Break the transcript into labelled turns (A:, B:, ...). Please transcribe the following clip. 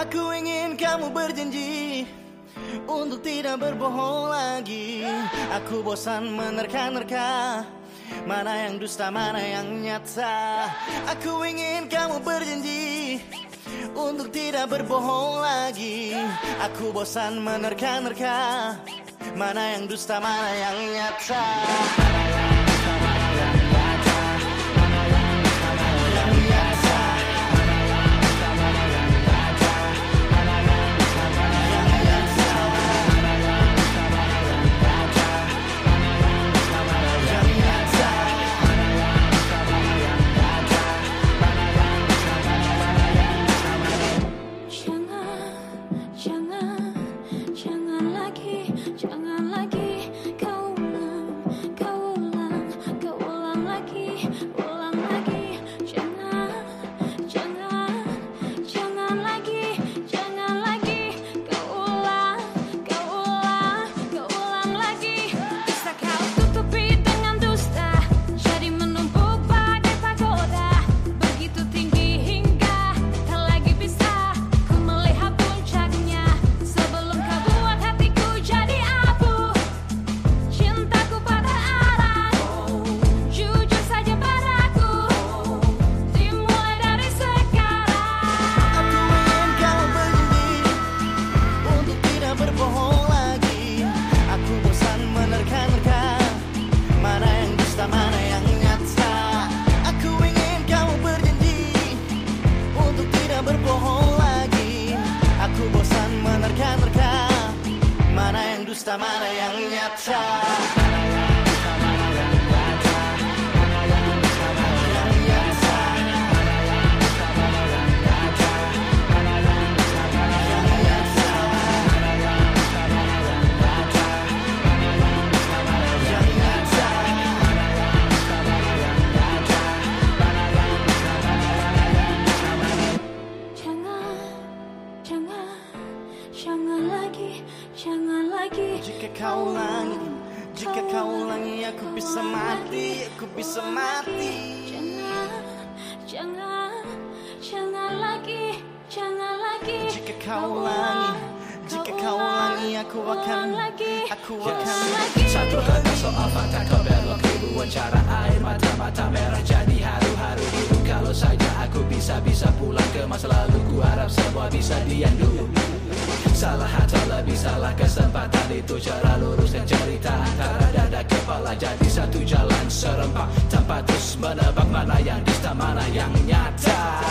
A: Aku ingin kamu berjanji untuk tidak berbohong lagi. Aku bosan menerka-nerka. Mana yang dusta, mana yang nyata. Aku ingin kamu berjanji untuk tidak berbohong lagi. Aku bosan menerka-nerka. Mana yang dusta, mana yang nyata. Mana yang dusta,
B: jangan lagi, jangan lagi.
A: Jika kau ulangi, jika kau ulangi aku bisa mati, aku bisa mati.
B: Jangan, jangan, jangan lagi, jangan lagi.
A: Jika kau ulangi, jika kau ulangi aku akan, aku akan.
B: lagi.
C: Satu kata soal fakta kau belok ribuan cara air mata-mata merah jadi haru-haru biru Kalau saja aku bisa-bisa pulang ke masa lalu Ku harap semua bisa diam dulu Salah atau lebih salah kesempatan itu cara luruskan cerita Antara dada kepala. Jadi satu jalan serempak Tanpa terus menebak mana yang dusta mana yang nyata